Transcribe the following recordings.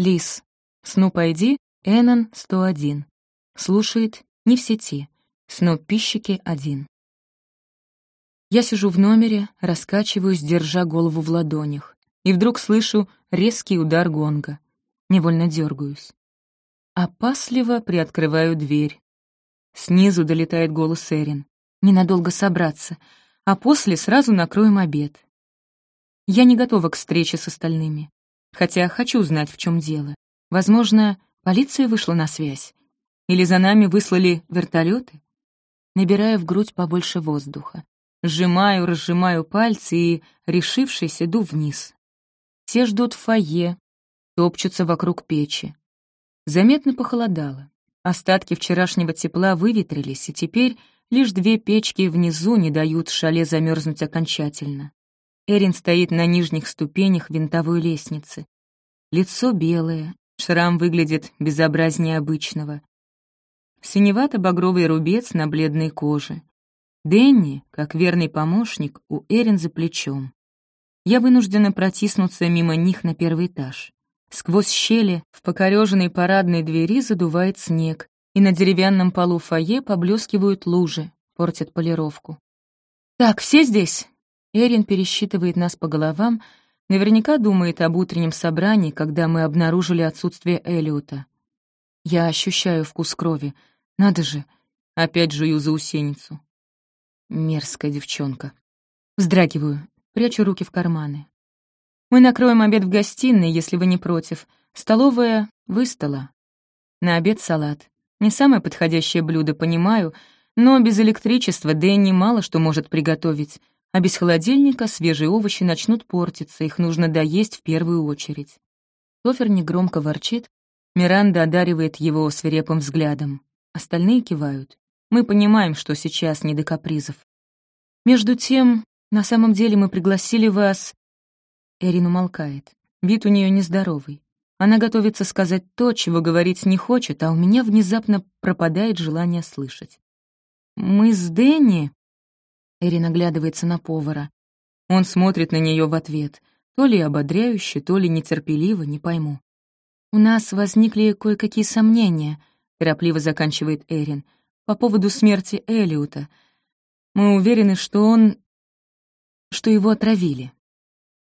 Лис. Снуп ID Эннон 101. Слушает не в сети. Снуп пищики 1. Я сижу в номере, раскачиваюсь, держа голову в ладонях, и вдруг слышу резкий удар гонга. Невольно дергаюсь. Опасливо приоткрываю дверь. Снизу долетает голос Эрин. Ненадолго собраться, а после сразу накроем обед. Я не готова к встрече с остальными, хотя хочу знать, в чем дело. Возможно, полиция вышла на связь. Или за нами выслали вертолеты? Набираю в грудь побольше воздуха. Сжимаю, разжимаю пальцы и, решившись, иду вниз. Все ждут в фойе, топчутся вокруг печи. Заметно похолодало. Остатки вчерашнего тепла выветрились, и теперь лишь две печки внизу не дают шале замерзнуть окончательно. Эрин стоит на нижних ступенях винтовой лестницы. Лицо белое, шрам выглядит безобразнее обычного. Синевато-багровый рубец на бледной коже. Дэнни, как верный помощник, у Эрин за плечом. Я вынуждена протиснуться мимо них на первый этаж. Сквозь щели в покореженной парадной двери задувает снег, и на деревянном полу фойе поблескивают лужи, портят полировку. «Так, все здесь?» Эрин пересчитывает нас по головам, наверняка думает об утреннем собрании, когда мы обнаружили отсутствие Элиота. Я ощущаю вкус крови. Надо же, опять жую заусеницу. Мерзкая девчонка. Вздрагиваю, прячу руки в карманы. Мы накроем обед в гостиной, если вы не против. Столовая выстола. На обед салат. Не самое подходящее блюдо, понимаю, но без электричества Дэнни мало что может приготовить, а без холодильника свежие овощи начнут портиться, их нужно доесть в первую очередь. Тофер негромко ворчит, Миранда одаривает его свирепым взглядом. Остальные кивают. Мы понимаем, что сейчас не до капризов. Между тем, на самом деле мы пригласили вас...» Эрин умолкает. Вид у нее нездоровый. Она готовится сказать то, чего говорить не хочет, а у меня внезапно пропадает желание слышать. «Мы с Дэнни...» Эрин оглядывается на повара. Он смотрит на нее в ответ, то ли ободряюще, то ли нетерпеливо, не пойму. «У нас возникли кое-какие сомнения», — торопливо заканчивает Эрин, «по поводу смерти Элиота. Мы уверены, что он... что его отравили.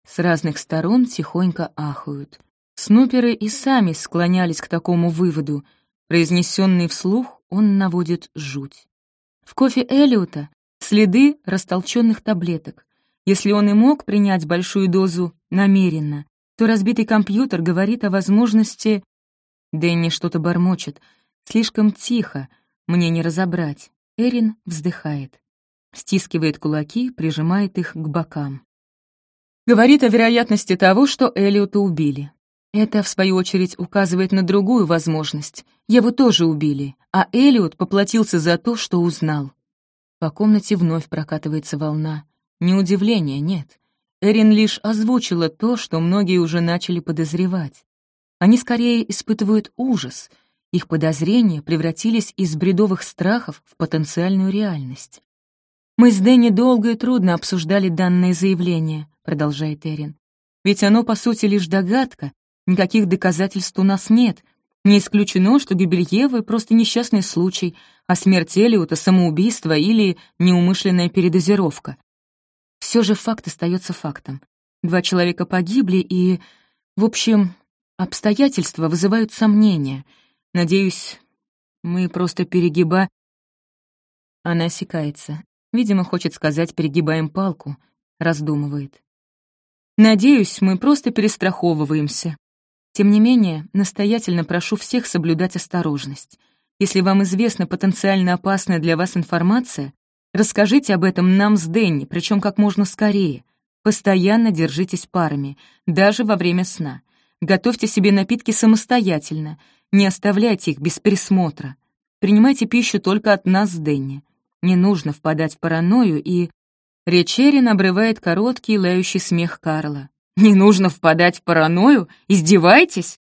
С разных сторон тихонько ахают. Снуперы и сами склонялись к такому выводу. Произнесенный вслух, он наводит жуть. В кофе Элиота следы растолченных таблеток. Если он и мог принять большую дозу намеренно, то разбитый компьютер говорит о возможности... Дэнни что-то бормочет. Слишком тихо, мне не разобрать. Эрин вздыхает стискивает кулаки, прижимает их к бокам. Говорит о вероятности того, что Элиота убили. Это, в свою очередь, указывает на другую возможность. Его тоже убили, а Элиот поплатился за то, что узнал. По комнате вновь прокатывается волна. Не удивления, нет. Эрин лишь озвучила то, что многие уже начали подозревать. Они скорее испытывают ужас. Их подозрения превратились из бредовых страхов в потенциальную реальность. «Мы с Дэнни долго и трудно обсуждали данное заявление», — продолжает Эрин. «Ведь оно, по сути, лишь догадка, никаких доказательств у нас нет. Не исключено, что гибель Евы — просто несчастный случай, а смерть Элиота — самоубийство или неумышленная передозировка. Все же факт остается фактом. Два человека погибли, и, в общем, обстоятельства вызывают сомнения. Надеюсь, мы просто перегиба...» Она осекается. Видимо, хочет сказать «перегибаем палку», раздумывает. Надеюсь, мы просто перестраховываемся. Тем не менее, настоятельно прошу всех соблюдать осторожность. Если вам известна потенциально опасная для вас информация, расскажите об этом нам с Дэнни, причем как можно скорее. Постоянно держитесь парами, даже во время сна. Готовьте себе напитки самостоятельно, не оставляйте их без присмотра. Принимайте пищу только от нас с Дэнни. Не нужно впадать в паранойю, и... Речерин обрывает короткий лающий смех Карла. «Не нужно впадать в паранойю? Издеваетесь?»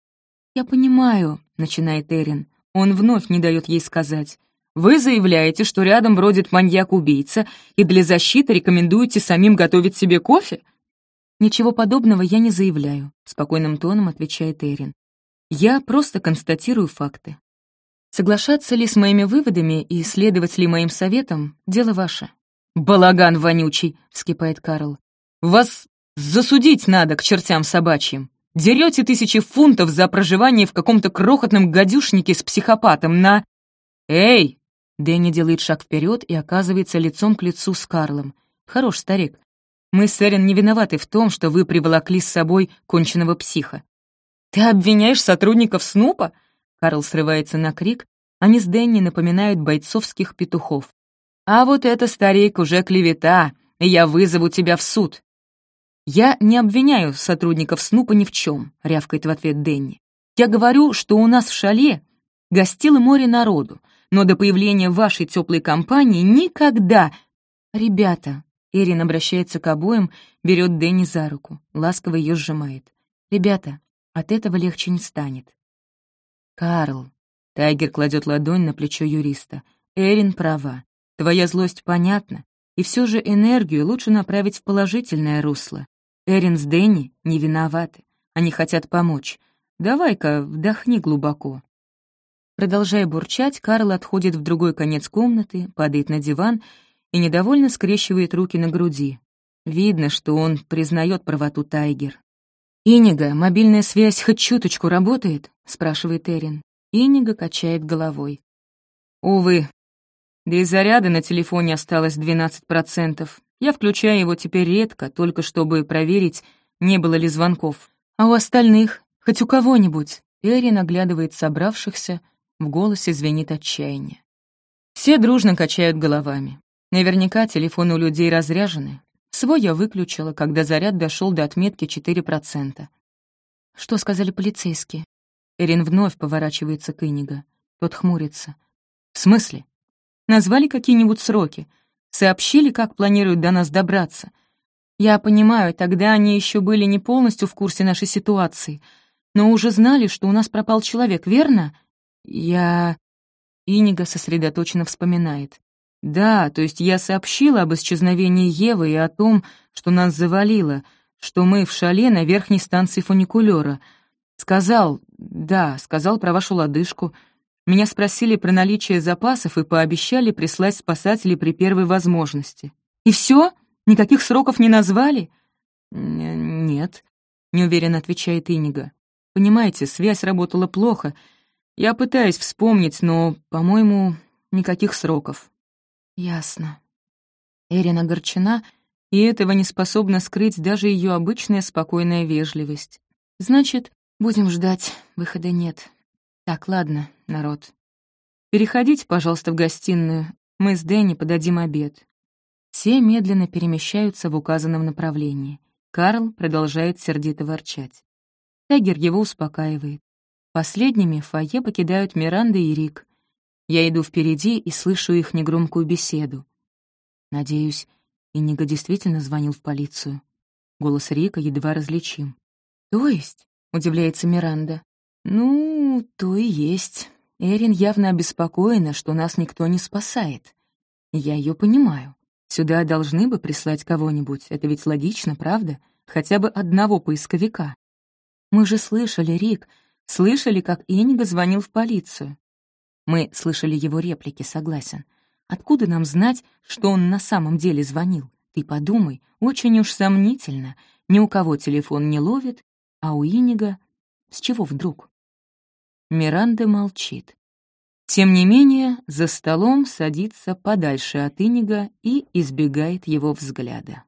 «Я понимаю», — начинает Эрин. Он вновь не дает ей сказать. «Вы заявляете, что рядом бродит маньяк-убийца, и для защиты рекомендуете самим готовить себе кофе?» «Ничего подобного я не заявляю», — спокойным тоном отвечает Эрин. Я просто констатирую факты. Соглашаться ли с моими выводами и следовать ли моим советам — дело ваше. «Балаган вонючий!» — вскипает Карл. «Вас засудить надо к чертям собачьим. Дерете тысячи фунтов за проживание в каком-то крохотном гадюшнике с психопатом на...» «Эй!» Дэнни делает шаг вперед и оказывается лицом к лицу с Карлом. «Хорош, старик. Мы с Эрин не виноваты в том, что вы приволокли с собой конченого психа». «Ты обвиняешь сотрудников Снупа?» Карл срывается на крик. Они с Дэнни напоминают бойцовских петухов. «А вот это, старик, уже клевета, и я вызову тебя в суд». «Я не обвиняю сотрудников Снупа ни в чем», — рявкает в ответ Дэнни. «Я говорю, что у нас в шале гостило море народу, но до появления вашей теплой компании никогда...» «Ребята», — Эрин обращается к обоим, берет Дэнни за руку, ласково ее сжимает. «Ребята, от этого легче не станет». «Карл», — Тайгер кладет ладонь на плечо юриста, — «Эрин права. Твоя злость понятна, и все же энергию лучше направить в положительное русло. Эрин с Дэнни не виноваты, они хотят помочь. Давай-ка вдохни глубоко. Продолжая бурчать, Карл отходит в другой конец комнаты, падает на диван и недовольно скрещивает руки на груди. Видно, что он признает правоту Тайгер. «Инига, мобильная связь хоть чуточку работает?» — спрашивает Эрин. Инига качает головой. «Увы, да и заряда на телефоне осталось 12%. Я включаю его теперь редко, только чтобы проверить, не было ли звонков. А у остальных, хоть у кого-нибудь, Эри наглядывает собравшихся, в голосе звенит отчаяние. Все дружно качают головами. Наверняка телефоны у людей разряжены. Свой я выключила, когда заряд дошел до отметки 4%. Что сказали полицейские? Эрин вновь поворачивается к Иниго. Тот хмурится. «В смысле?» Назвали какие-нибудь сроки? Сообщили, как планируют до нас добраться? Я понимаю, тогда они еще были не полностью в курсе нашей ситуации, но уже знали, что у нас пропал человек, верно? Я... Инига сосредоточенно вспоминает. Да, то есть я сообщила об исчезновении Евы и о том, что нас завалило, что мы в шале на верхней станции фуникулера. Сказал, да, сказал про вашу лодыжку — меня спросили про наличие запасов и пообещали прислать спасателей при первой возможности. И все? Никаких сроков не назвали? Нет, неуверенно отвечает Инига. Понимаете, связь работала плохо. Я пытаюсь вспомнить, но, по-моему, никаких сроков. Ясно. Эрин огорчена, и этого не способна скрыть даже ее обычная спокойная вежливость. Значит, будем ждать, выхода нет. Так, ладно, народ. Переходите, пожалуйста, в гостиную. Мы с Дэнни подадим обед. Все медленно перемещаются в указанном направлении. Карл продолжает сердито ворчать. Тайгер его успокаивает. Последними фойе покидают Миранда и Рик. Я иду впереди и слышу их негромкую беседу. Надеюсь, Инига действительно звонил в полицию. Голос Рика едва различим. «То есть?» — удивляется Миранда. «Ну, то и есть. Эрин явно обеспокоена, что нас никто не спасает. Я ее понимаю. Сюда должны бы прислать кого-нибудь, это ведь логично, правда? Хотя бы одного поисковика. Мы же слышали, Рик, слышали, как Инига звонил в полицию. Мы слышали его реплики, согласен. Откуда нам знать, что он на самом деле звонил? Ты подумай, очень уж сомнительно. Ни у кого телефон не ловит, а у Инига... С чего вдруг? Миранда молчит. Тем не менее, за столом садится подальше от Инига и избегает его взгляда.